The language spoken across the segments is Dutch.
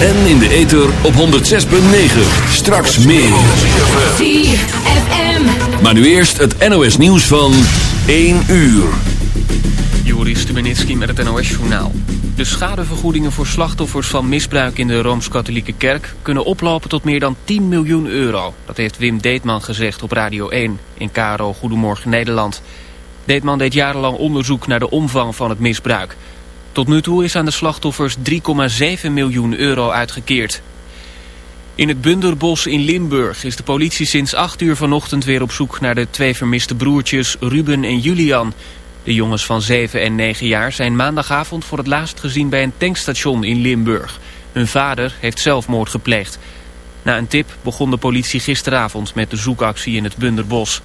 En in de ether op 106.9. Straks meer. Maar nu eerst het NOS nieuws van 1 uur. Joris Stubenitski met het NOS-journaal. De schadevergoedingen voor slachtoffers van misbruik in de Rooms-Katholieke Kerk... kunnen oplopen tot meer dan 10 miljoen euro. Dat heeft Wim Deetman gezegd op Radio 1 in KRO Goedemorgen Nederland. Deetman deed jarenlang onderzoek naar de omvang van het misbruik. Tot nu toe is aan de slachtoffers 3,7 miljoen euro uitgekeerd. In het Bunderbos in Limburg is de politie sinds 8 uur vanochtend weer op zoek naar de twee vermiste broertjes Ruben en Julian. De jongens van 7 en 9 jaar zijn maandagavond voor het laatst gezien bij een tankstation in Limburg. Hun vader heeft zelfmoord gepleegd. Na een tip begon de politie gisteravond met de zoekactie in het Bunderbos.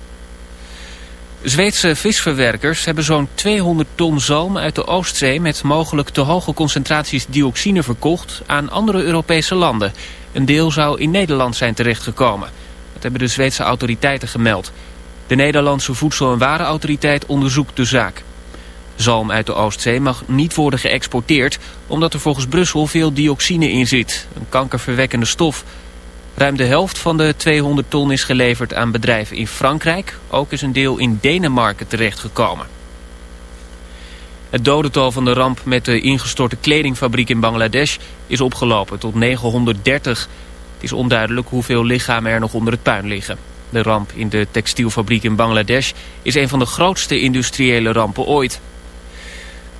Zweedse visverwerkers hebben zo'n 200 ton zalm uit de Oostzee... met mogelijk te hoge concentraties dioxine verkocht aan andere Europese landen. Een deel zou in Nederland zijn terechtgekomen. Dat hebben de Zweedse autoriteiten gemeld. De Nederlandse Voedsel- en Warenautoriteit onderzoekt de zaak. Zalm uit de Oostzee mag niet worden geëxporteerd... omdat er volgens Brussel veel dioxine in zit, een kankerverwekkende stof... Ruim de helft van de 200 ton is geleverd aan bedrijven in Frankrijk. Ook is een deel in Denemarken terechtgekomen. Het dodental van de ramp met de ingestorte kledingfabriek in Bangladesh is opgelopen tot 930. Het is onduidelijk hoeveel lichamen er nog onder het puin liggen. De ramp in de textielfabriek in Bangladesh is een van de grootste industriële rampen ooit.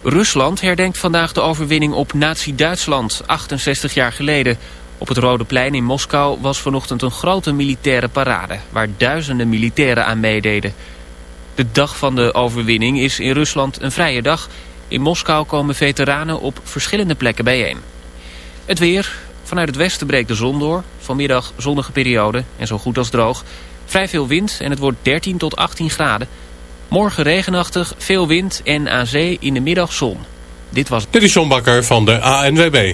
Rusland herdenkt vandaag de overwinning op Nazi-Duitsland, 68 jaar geleden. Op het Rode Plein in Moskou was vanochtend een grote militaire parade... waar duizenden militairen aan meededen. De dag van de overwinning is in Rusland een vrije dag. In Moskou komen veteranen op verschillende plekken bijeen. Het weer. Vanuit het westen breekt de zon door. Vanmiddag zonnige periode en zo goed als droog. Vrij veel wind en het wordt 13 tot 18 graden. Morgen regenachtig, veel wind en aan zee in de middag zon. Dit was... Dit is John Bakker van de ANWB.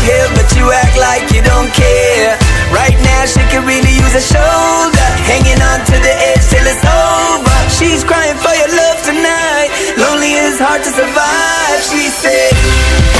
uphill, but you act like you don't care. Right now, she could really use a shoulder, hanging on to the edge till it's over. She's crying for your love tonight. Lonely is hard to survive, she said.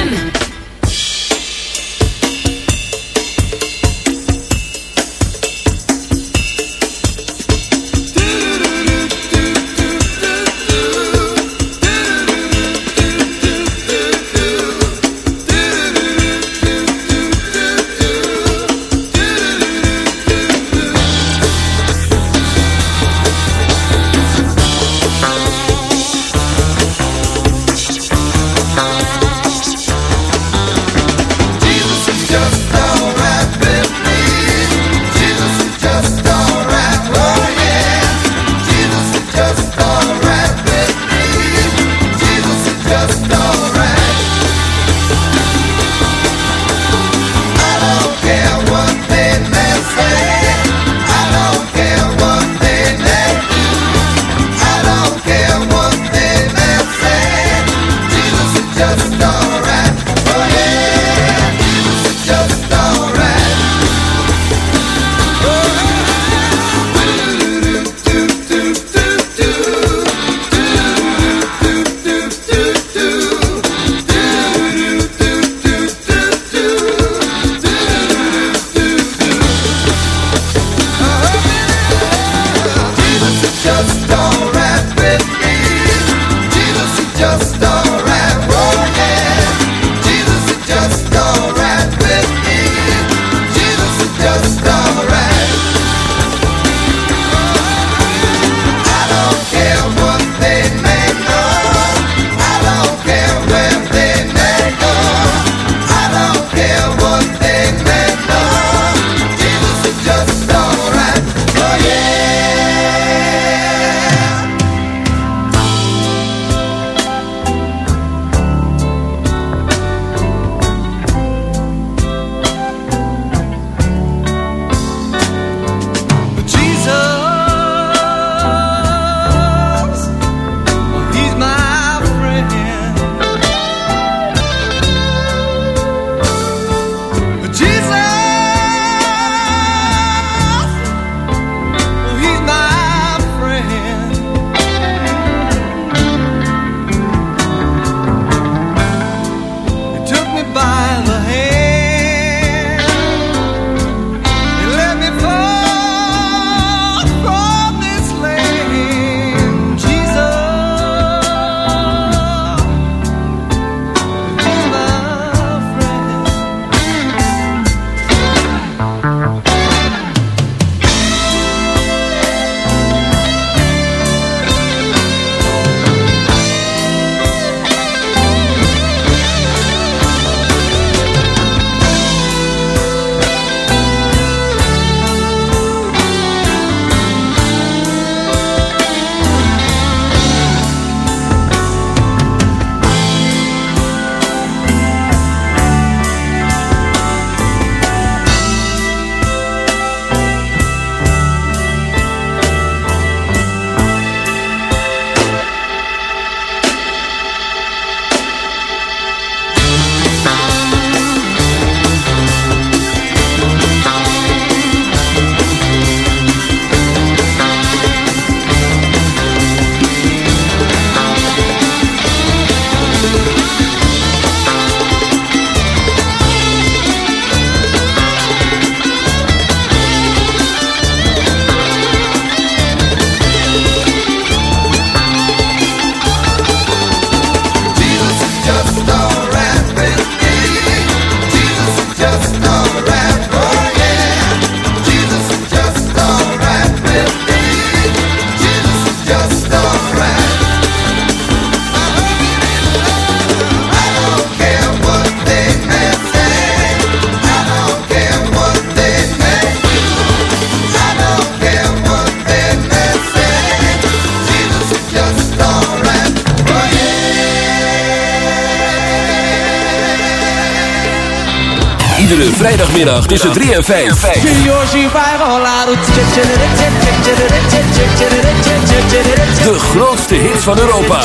De grootste hit van Europa.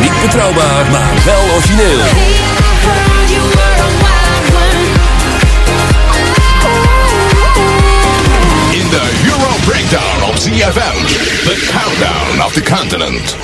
Niet betrouwbaar, maar wel origineel. In de Euro Breakdown op ZFM. The countdown of the continent.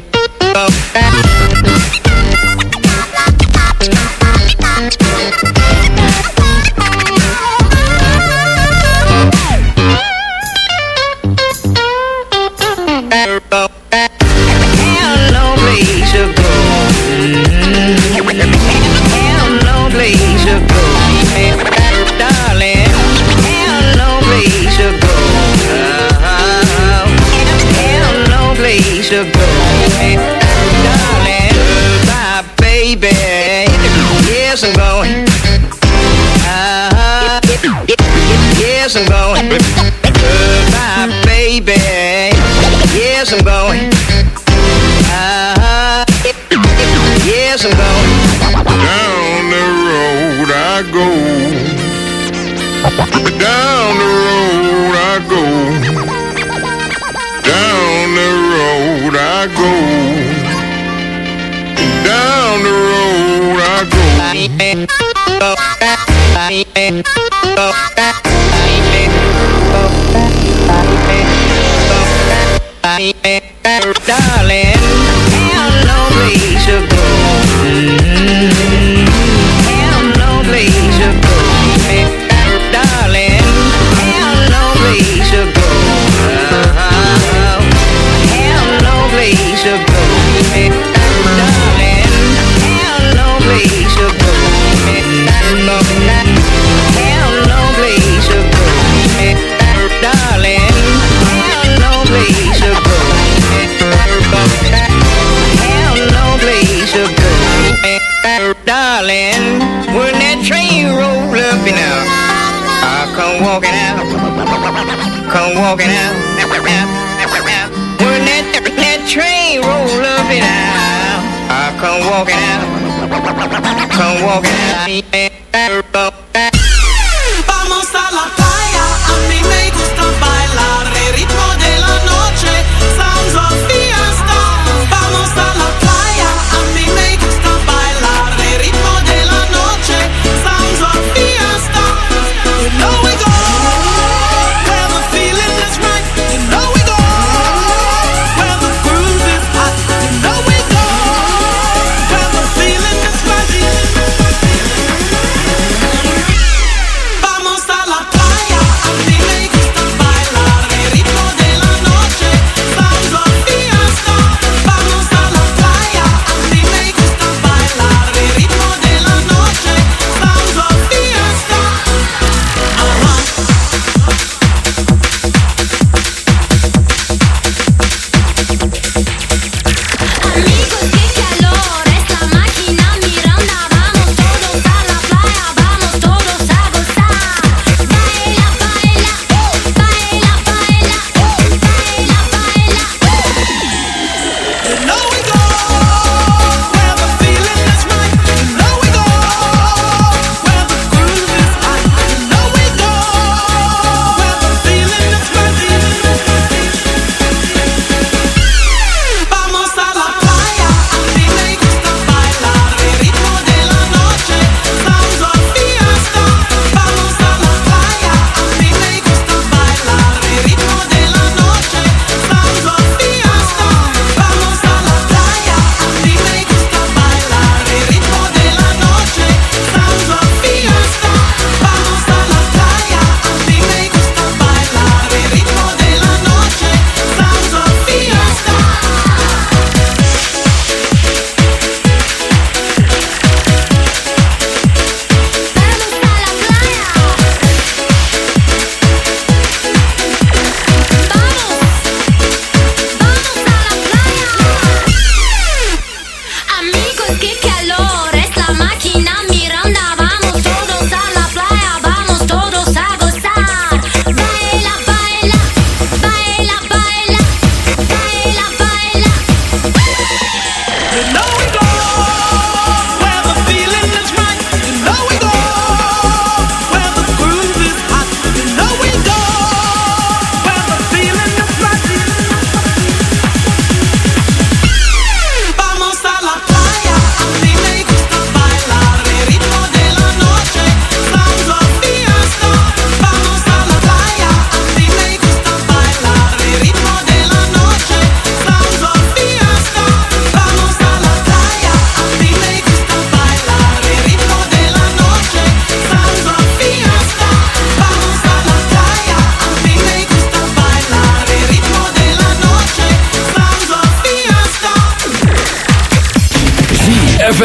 Thank you. come walking.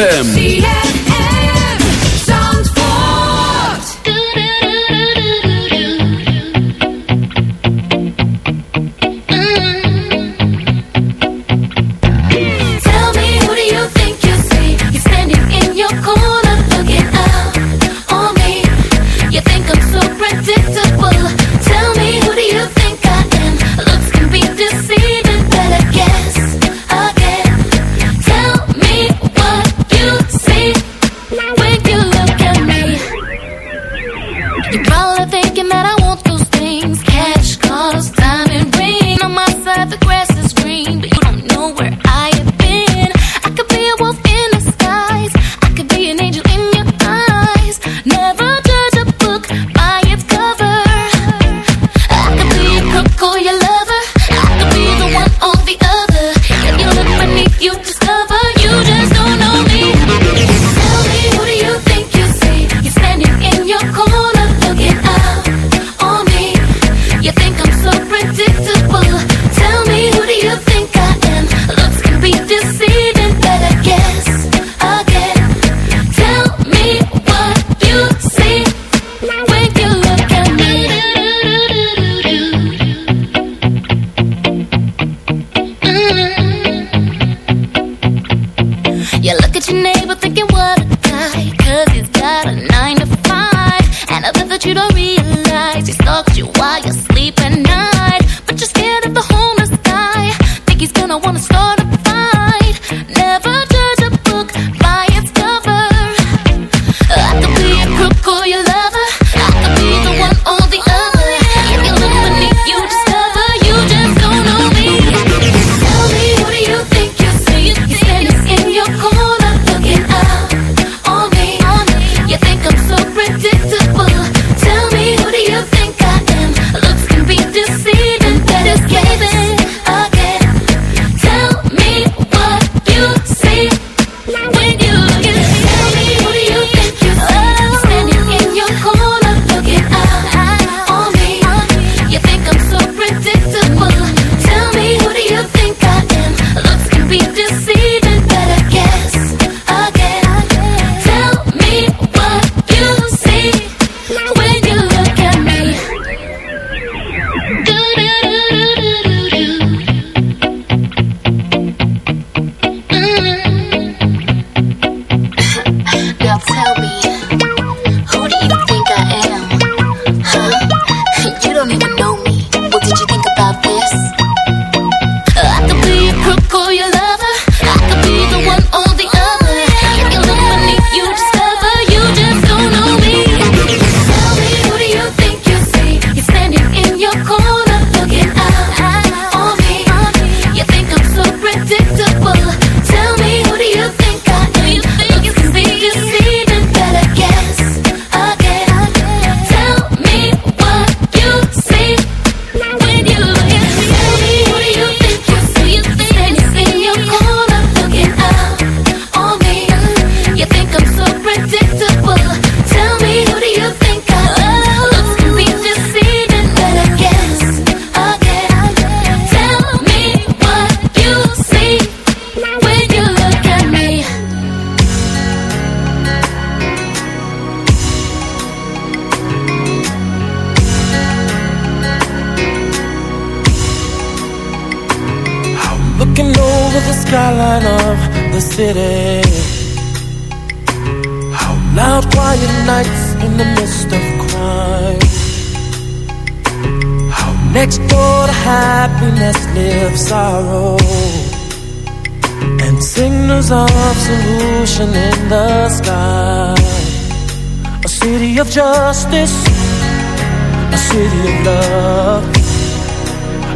ZFM. Nothing that you don't read. In the sky. A city of justice, a city of love,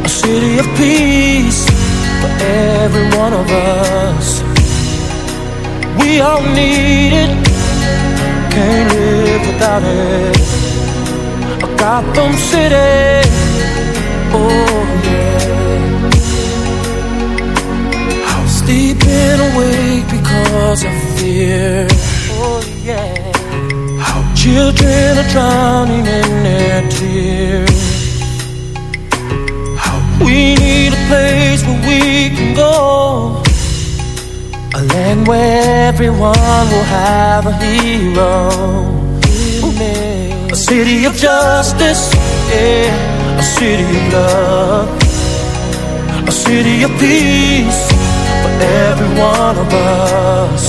a city of peace for every one of us. We all need it, can't live without it. A Gotham City, oh yeah. Sleeping awake because of fear, oh yeah. How children are drowning in their tears. How we need a place where we can go. A land where everyone will have a hero. A city of justice, yeah. A city of love. A city of peace for every one of us.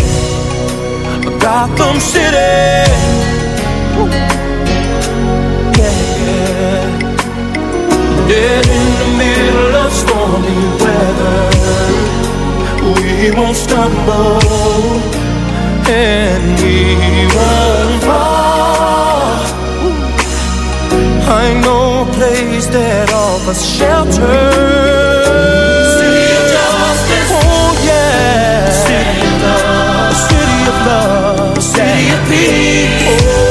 Gotham City, yeah, yeah. Dead in the middle of stormy weather. We won't stumble and we won't fall. I know a place that offers shelter. City of justice. Oh yeah. City of love stay a peace.